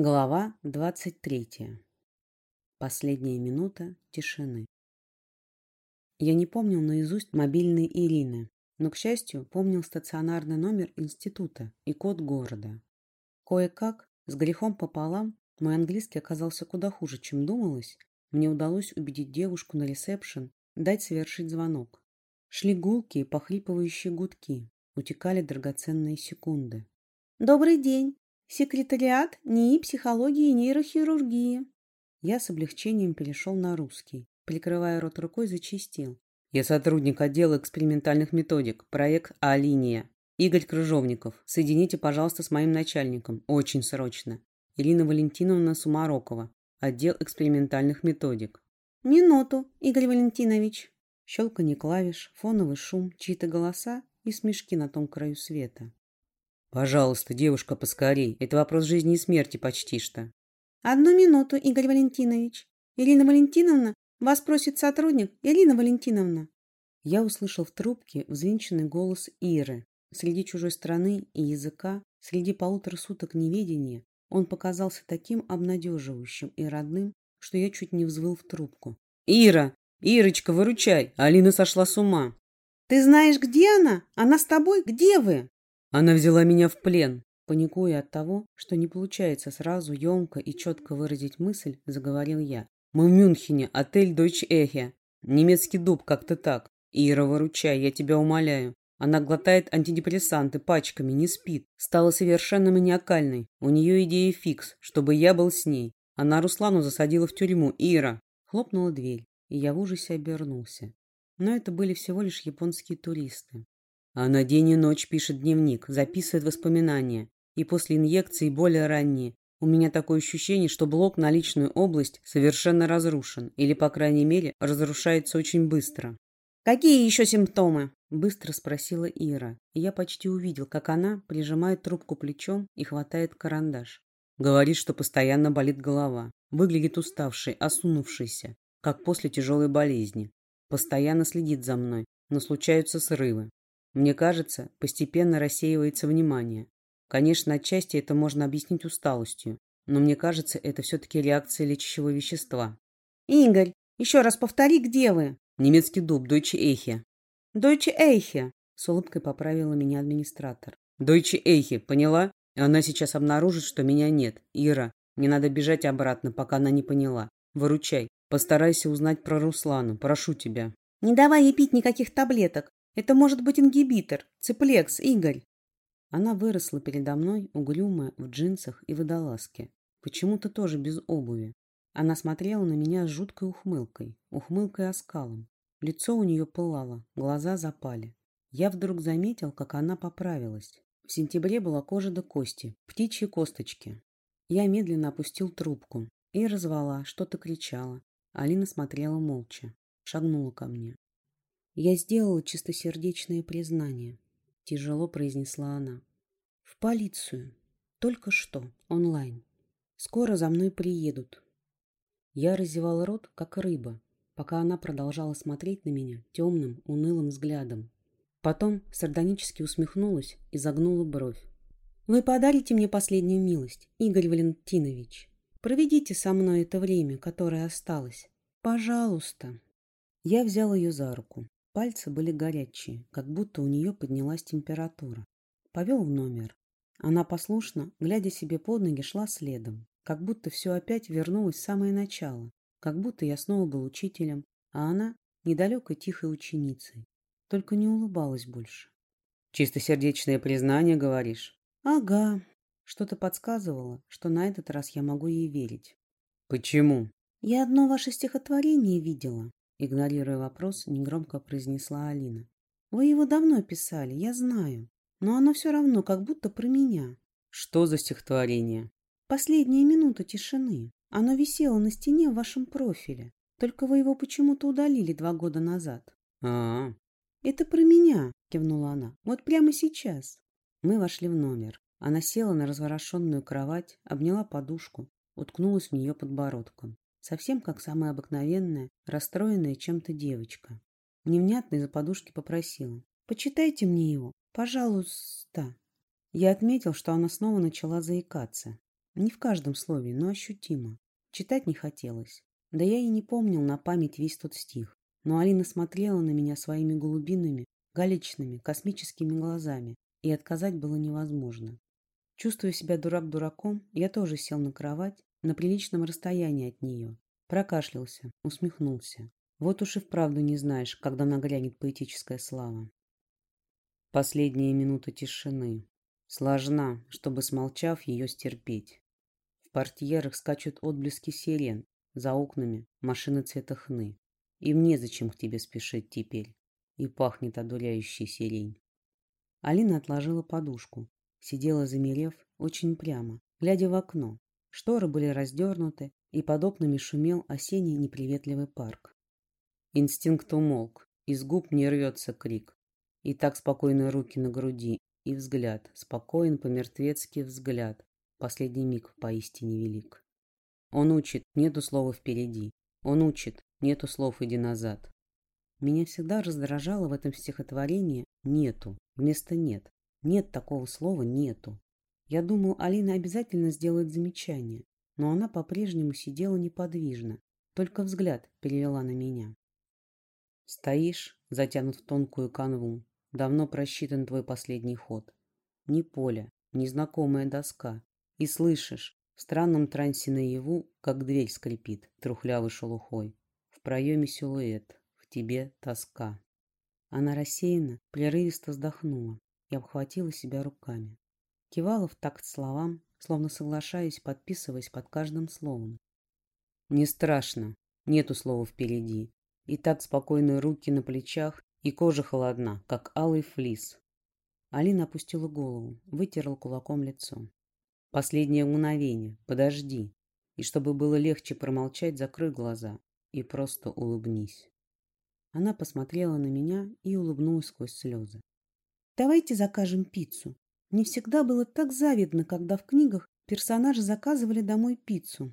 Глава двадцать третья. Последняя минута тишины. Я не помнил наизусть мобильный Ирины, но, к счастью, помнил стационарный номер института и код города. Кое-как, с грехом пополам, мой английский оказался куда хуже, чем думалось, мне удалось убедить девушку на ресепшн дать совершить звонок. Шли гулкие, похлипывающие гудки, утекали драгоценные секунды. «Добрый день!» Секретариат НИИ психологии и нейрохирургии. Я с облегчением перешел на русский. Прикрывая рот рукой, зачистил. Я сотрудник отдела экспериментальных методик. Проект А-линия. Игорь Крыжовников. Соедините, пожалуйста, с моим начальником. Очень срочно. Ирина Валентиновна Сумарокова. Отдел экспериментальных методик. Минуту, Игорь Валентинович. Щелканье клавиш, фоновый шум, чьи-то голоса и смешки на том краю света. «Пожалуйста, девушка, поскорей. Это вопрос жизни и смерти почти что». «Одну минуту, Игорь Валентинович. Ирина Валентиновна, вас просит сотрудник. Ирина Валентиновна». Я услышал в трубке взвинченный голос Иры. Среди чужой страны и языка, среди полутора суток неведения, он показался таким обнадеживающим и родным, что я чуть не взвыл в трубку. «Ира! Ирочка, выручай! Алина сошла с ума!» «Ты знаешь, где она? Она с тобой? Где вы?» Она взяла меня в плен. Паникуя от того, что не получается сразу емко и четко выразить мысль, заговорил я. Мы в Мюнхене, отель Deutsche Эхе. Немецкий дуб, как-то так. Ира, выручай, я тебя умоляю. Она глотает антидепрессанты пачками, не спит. Стала совершенно маниакальной. У нее идея фикс, чтобы я был с ней. Она Руслану засадила в тюрьму. Ира. Хлопнула дверь, и я в ужасе обернулся. Но это были всего лишь японские туристы. Она день и ночь пишет дневник, записывает воспоминания. И после инъекции более ранние. У меня такое ощущение, что блок на личную область совершенно разрушен. Или, по крайней мере, разрушается очень быстро. «Какие еще симптомы?» – быстро спросила Ира. И я почти увидел, как она прижимает трубку плечом и хватает карандаш. Говорит, что постоянно болит голова. Выглядит уставшей, осунувшейся, как после тяжелой болезни. Постоянно следит за мной, но случаются срывы. Мне кажется, постепенно рассеивается внимание. Конечно, отчасти это можно объяснить усталостью, но мне кажется, это все-таки реакция лечащего вещества. «Игорь, еще раз повтори, где вы?» «Немецкий дуб, Дойче Эйхе». «Дойче Эйхе», — с улыбкой поправила меня администратор. «Дойче Эйхе, поняла? Она сейчас обнаружит, что меня нет. Ира, мне надо бежать обратно, пока она не поняла. Выручай. Постарайся узнать про Руслану, прошу тебя». «Не давай ей пить никаких таблеток. Это может быть ингибитор, цеплекс, Игорь. Она выросла передо мной, угрюмая, в джинсах и водолазке. Почему-то тоже без обуви. Она смотрела на меня с жуткой ухмылкой, ухмылкой оскалом. Лицо у нее пылало, глаза запали. Я вдруг заметил, как она поправилась. В сентябре была кожа до кости, птичьи косточки. Я медленно опустил трубку и развала, что-то кричала. Алина смотрела молча, шагнула ко мне. Я сделала чистосердечное признание. Тяжело произнесла она. В полицию. Только что. Онлайн. Скоро за мной приедут. Я разевал рот, как рыба, пока она продолжала смотреть на меня темным, унылым взглядом. Потом сардонически усмехнулась и загнула бровь. «Вы подарите мне последнюю милость, Игорь Валентинович. Проведите со мной это время, которое осталось. Пожалуйста». Я взял ее за руку. Пальцы были горячие, как будто у нее поднялась температура. Повел в номер. Она послушно, глядя себе под ноги, шла следом, как будто все опять вернулось в самое начало, как будто я снова был учителем, а она недалекой тихой ученицей. Только не улыбалась больше. «Чистосердечное признание, говоришь?» «Ага». Что-то подсказывало, что на этот раз я могу ей верить. «Почему?» «Я одно ваше стихотворение видела. Игнорируя вопрос, негромко произнесла Алина. «Вы его давно писали, я знаю. Но оно все равно как будто про меня». «Что за стихотворение?» «Последняя минута тишины. Оно висело на стене в вашем профиле. Только вы его почему-то удалили два года назад». «А-а». «Это про меня», — кивнула она. «Вот прямо сейчас». Мы вошли в номер. Она села на разворошенную кровать, обняла подушку, уткнулась в нее подбородком. Совсем как самая обыкновенная, расстроенная чем-то девочка. Невнятно из-за подушки попросила. «Почитайте мне его, пожалуйста». Я отметил, что она снова начала заикаться. Не в каждом слове, но ощутимо. Читать не хотелось. Да я и не помнил на память весь тот стих. Но Алина смотрела на меня своими голубиными, галечными, космическими глазами, и отказать было невозможно. Чувствуя себя дурак дураком, я тоже сел на кровать на приличном расстоянии от нее. Прокашлялся, усмехнулся. Вот уж и вправду не знаешь, когда нагрянет поэтическая слава. Последняя минута тишины. Сложна, чтобы, смолчав, ее стерпеть. В портьерах скачут отблески сирен, за окнами машины цвета хны. И мне зачем к тебе спешить теперь. И пахнет одуряющей сирень. Алина отложила подушку. Сидела, замерев, очень прямо, глядя в окно. Шторы были раздернуты, и под окнами шумел осенний неприветливый парк. Инстинкт умолк, из губ не рвется крик. И так спокойно руки на груди, и взгляд, спокоен по-мертвецки взгляд. Последний миг поистине велик. Он учит, нету слова впереди. Он учит, нету слов иди назад. Меня всегда раздражало в этом стихотворении «нету» вместо «нет». Нет такого слова «нету». Я думал, Алина обязательно сделает замечание, но она по-прежнему сидела неподвижно, только взгляд перевела на меня. Стоишь, затянут в тонкую канву, давно просчитан твой последний ход. Ни поле, ни знакомая доска, и слышишь, в странном трансе наяву, как дверь скрипит, трухлявой шелухой. В проеме силуэт, в тебе тоска. Она рассеянно, прерывисто вздохнула и обхватила себя руками. Кивала в такт словам, словно соглашаясь, подписываясь под каждым словом. Не страшно, нету слова впереди. И так спокойные руки на плечах, и кожа холодна, как алый флис. Алина опустила голову, вытерла кулаком лицо. Последнее мгновение. Подожди. И чтобы было легче промолчать, закрой глаза и просто улыбнись. Она посмотрела на меня и улыбнулась сквозь слезы. «Давайте закажем пиццу. Мне всегда было так завидно, когда в книгах персонажи заказывали домой пиццу».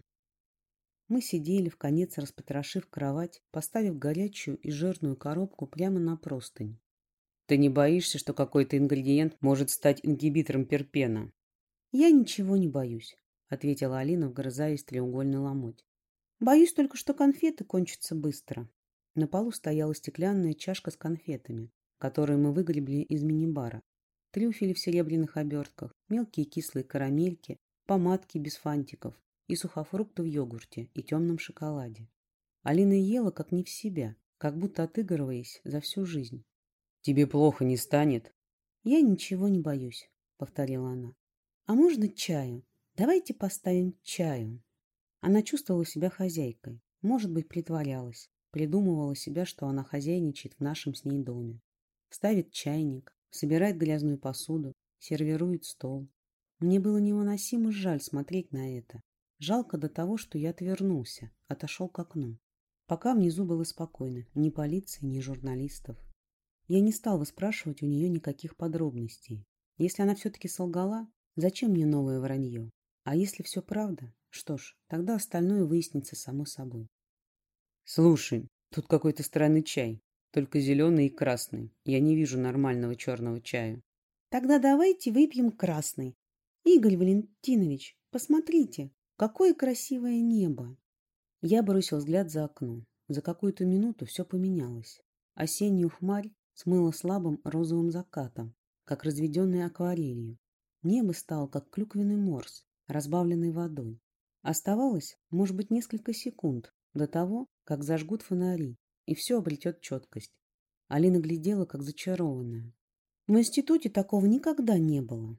Мы сидели, в конец распотрошив кровать, поставив горячую и жирную коробку прямо на простынь. «Ты не боишься, что какой-то ингредиент может стать ингибитором перпена?» «Я ничего не боюсь», — ответила Алина, вгрызаясь в треугольный ломоть. «Боюсь только, что конфеты кончатся быстро». На полу стояла стеклянная чашка с конфетами, которые мы выгребли из мини-бара. Трюфели в серебряных обертках, мелкие кислые карамельки, помадки без фантиков и сухофрукты в йогурте и темном шоколаде. Алина ела как не в себя, как будто отыгрываясь за всю жизнь. «Тебе плохо не станет?» «Я ничего не боюсь», — повторила она. «А можно чаю? Давайте поставим чаю». Она чувствовала себя хозяйкой, может быть, притворялась, придумывала себя, что она хозяйничает в нашем с ней доме. Ставит чайник, собирает грязную посуду, сервирует стол. Мне было невыносимо жаль смотреть на это. Жалко до того, что я отвернулся, отошел к окну. Пока внизу было спокойно, ни полиции, ни журналистов. Я не стал выспрашивать у нее никаких подробностей. Если она все-таки солгала, Зачем мне новое вранье? А если все правда? Что ж, тогда остальное выяснится само собой. Слушай, тут какой-то странный чай. Только зеленый и красный. Я не вижу нормального черного чая. Тогда давайте выпьем красный. Игорь Валентинович, посмотрите, какое красивое небо. Я бросил взгляд за окно. За какую-то минуту все поменялось. Осеннюю хмарь смыло слабым розовым закатом, как разведенной акварелью. Небо стало, как клюквенный морс, разбавленный водой. Оставалось, может быть, несколько секунд до того, как зажгут фонари, и все обретет четкость. Алина глядела, как зачарованная. В институте такого никогда не было.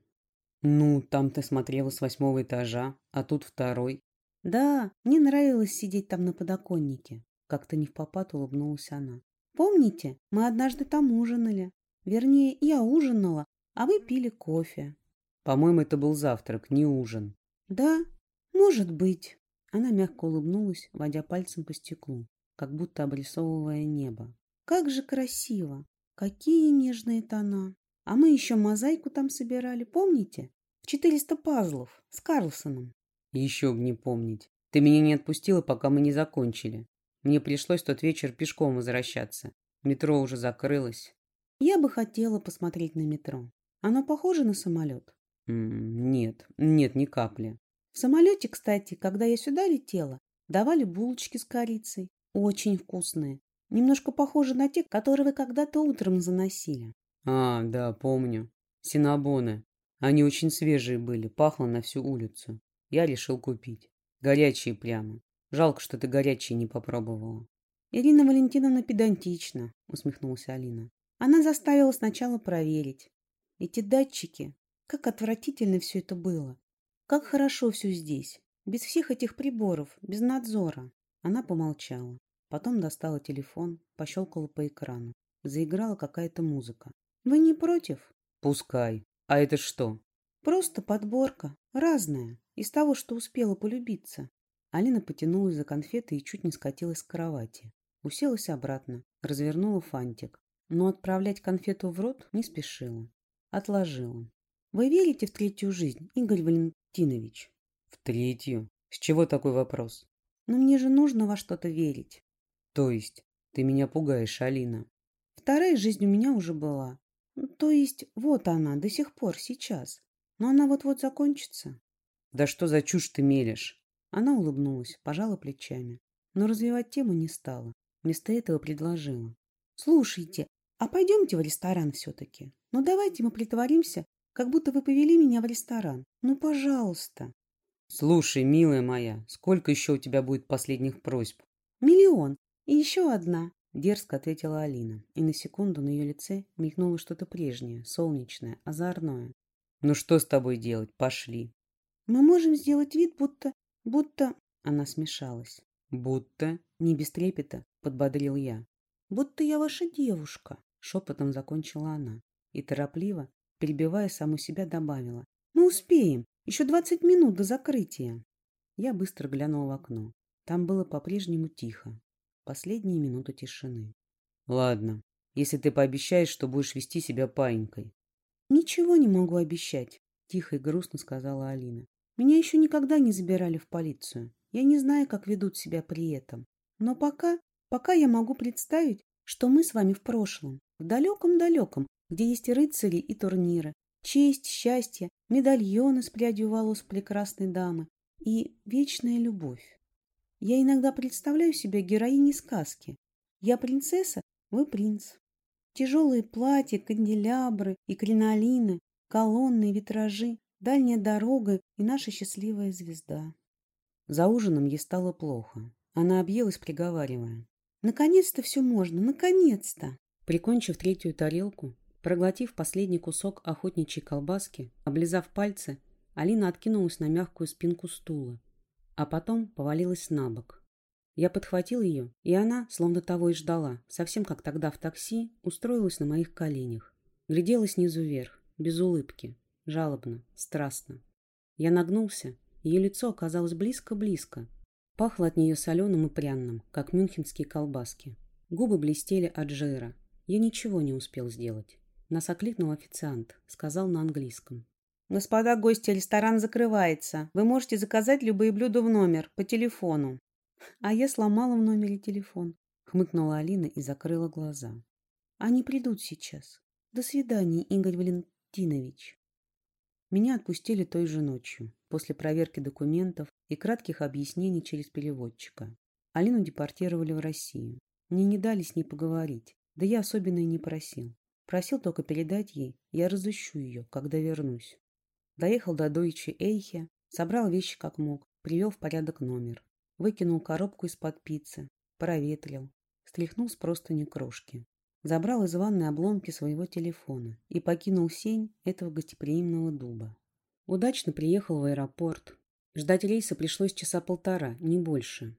Ну, там ты смотрела с восьмого этажа, а тут второй. Да, мне нравилось сидеть там на подоконнике. Как-то не в попад улыбнулась она. Помните, мы однажды там ужинали. Вернее, я ужинала, а вы пили кофе. По-моему, это был завтрак, не ужин. Да, может быть. Она мягко улыбнулась, водя пальцем по стеклу, как будто обрисовывая небо. Как же красиво! Какие нежные тона! А мы еще мозаику там собирали, помните? В 400 пазлов с Карлсоном. Еще бы не помнить. Ты меня не отпустила, пока мы не закончили. Мне пришлось тот вечер пешком возвращаться. Метро уже закрылось. Я бы хотела посмотреть на метро. Оно похоже на самолет? Нет, нет, ни капли. В самолете, кстати, когда я сюда летела, давали булочки с корицей. Очень вкусные. Немножко похожи на те, которые вы когда-то утром заносили. А, да, помню. Синабоны. Они очень свежие были, пахло на всю улицу. Я решил купить. Горячие прямо. Жалко, что ты горячие не попробовала. Ирина Валентиновна педантична, усмехнулась Алина. Она заставила сначала проверить. Эти датчики, как отвратительно все это было. Как хорошо все здесь. Без всех этих приборов, без надзора. Она помолчала. Потом достала телефон, пощелкала по экрану. Заиграла какая-то музыка. «Вы не против?» «Пускай. А это что?» «Просто подборка. Разная. Из того, что успела полюбиться». Алина потянулась за конфеты и чуть не скатилась с кровати. Уселась обратно, развернула фантик. Но отправлять конфету в рот не спешила. Отложила. «Вы верите в третью жизнь, Игорь Валентинович?» «В третью? С чего такой вопрос?» «Но мне же нужно во что-то верить». «То есть? Ты меня пугаешь, Алина». «Вторая жизнь у меня уже была. То есть вот она, до сих пор, сейчас. Но она вот-вот закончится». «Да что за чушь ты мелешь?» Она улыбнулась, пожала плечами, но развивать тему не стала. Вместо этого предложила. «Слушайте, а пойдемте в ресторан все-таки. Ну давайте мы притворимся, как будто вы повели меня в ресторан. Ну, пожалуйста». «Слушай, милая моя, сколько еще у тебя будет последних просьб?» «Миллион. И еще одна», — дерзко ответила Алина. И на секунду на ее лице мелькнуло что-то прежнее, солнечное, озорное. «Ну что с тобой делать? Пошли». «Мы можем сделать вид, будто Будто она смешалась. Будто не без трепета, подбодрил я. Будто я ваша девушка, шепотом закончила она и торопливо, перебивая саму себя, добавила. Мы успеем, еще двадцать минут до закрытия. Я быстро глянул в окно. Там было по-прежнему тихо. Последние минуты тишины. Ладно, если ты пообещаешь, что будешь вести себя паинькой. Ничего не могу обещать, тихо и грустно сказала Алина. Меня еще никогда не забирали в полицию. Я не знаю, как ведут себя при этом. Но пока, пока я могу представить, что мы с вами в прошлом, в далеком-далеком, где есть рыцари и турниры, честь, счастье, медальоны с прядью волос прекрасной дамы и вечная любовь. Я иногда представляю себя героиней сказки. Я принцесса, вы принц. Тяжелые платья, канделябры и кринолины, колонны и витражи, дальняя дорога и наша счастливая звезда. За ужином ей стало плохо. Она объелась, приговаривая. «Наконец-то все можно! Наконец-то!» Прикончив третью тарелку, проглотив последний кусок охотничьей колбаски, облизав пальцы, Алина откинулась на мягкую спинку стула, а потом повалилась на бок. Я подхватил ее, и она, словно того и ждала, совсем как тогда в такси, устроилась на моих коленях. Глядела снизу вверх, без улыбки, жалобно, страстно. Я нагнулся, ее лицо оказалось близко-близко. Пахло от нее соленым и пряным, как мюнхенские колбаски. Губы блестели от жира. Я ничего не успел сделать. Нас окликнул официант, сказал на английском. «Господа гости, ресторан закрывается. Вы можете заказать любые блюда в номер, по телефону». «А я сломала в номере телефон», — хмыкнула Алина и закрыла глаза. «Они придут сейчас. До свидания, Игорь Валентинович». Меня отпустили той же ночью, после проверки документов и кратких объяснений через переводчика. Алину депортировали в Россию. Мне не дали с ней поговорить, да я особенно и не просил. Просил только передать ей, я разыщу ее, когда вернусь. Доехал до Дойче Эйхе, собрал вещи как мог, привел в порядок номер, выкинул коробку из-под пиццы, проветрил, стряхнул с простыни крошки забрал из ванной обломки своего телефона и покинул сень этого гостеприимного дуба. Удачно приехал в аэропорт. Ждать рейса пришлось часа полтора, не больше.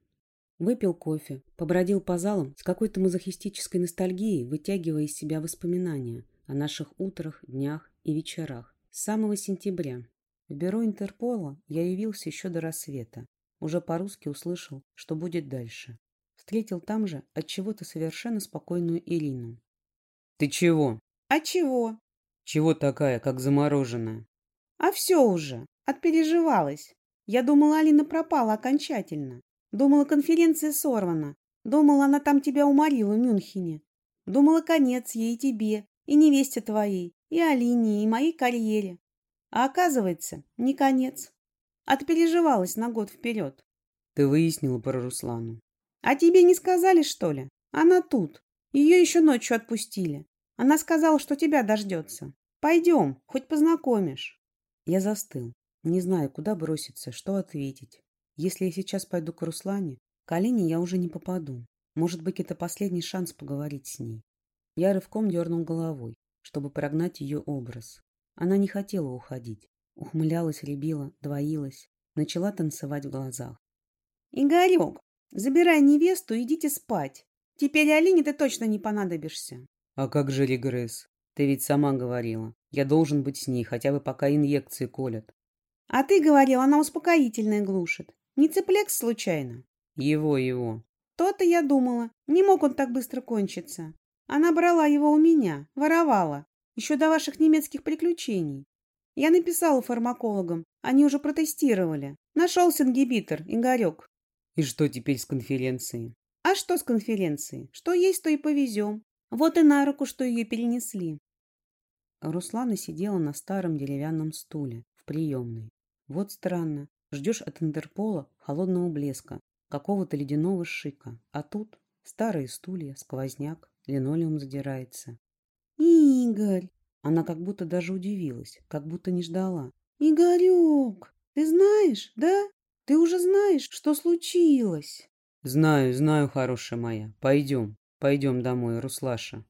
Выпил кофе, побродил по залам с какой-то мазохистической ностальгией, вытягивая из себя воспоминания о наших утрах, днях и вечерах. С самого сентября. В бюро Интерпола я явился еще до рассвета. Уже по-русски услышал, что будет дальше. Встретил там же от чего-то совершенно спокойную Ирину. «Ты чего?» «А чего?» «Чего такая, как замороженная?» «А все уже. Отпереживалась. Я думала, Алина пропала окончательно. Думала, конференция сорвана. Думала, она там тебя уморила в Мюнхене. Думала, конец ей и тебе, и невесте твоей, и Алине, и моей карьере. А оказывается, не конец. Отпереживалась на год вперед. Ты выяснила про Руслану. А тебе не сказали, что ли? Она тут. Ее еще ночью отпустили. Она сказала, что тебя дождется. Пойдем, хоть познакомишь. Я застыл, не знаю, куда броситься, что ответить. Если я сейчас пойду к Руслане, к Алине я уже не попаду. Может быть, это последний шанс поговорить с ней. Я рывком дернул головой, чтобы прогнать ее образ. Она не хотела уходить. Ухмылялась, рябила, двоилась. Начала танцевать в глазах. «Игорек, забирай невесту и идите спать. Теперь Алине ты точно не понадобишься». «А как же регресс? Ты ведь сама говорила. Я должен быть с ней, хотя бы пока инъекции колят». «А ты говорил, она успокоительное глушит. Не цеплекс случайно?» «Его, его». «То-то я думала. Не мог он так быстро кончиться. Она брала его у меня, воровала. Еще до ваших немецких приключений. Я написала фармакологам. Они уже протестировали. Нашелся ингибитор, Игорек. И что теперь с конференцией? А что с конференцией? Что есть, то и повезем. Вот и на руку, что ее перенесли. Руслана сидела на старом деревянном стуле в приемной. Вот странно. Ждешь от Интерпола холодного блеска, какого-то ледяного шика. А тут старые стулья, сквозняк, линолеум задирается. «Игорь!» Она как будто даже удивилась, как будто не ждала. «Игорек, ты знаешь, да? Ты уже знаешь, что случилось?» «Знаю, знаю, хорошая моя. Пойдем, пойдем домой, Руслаша».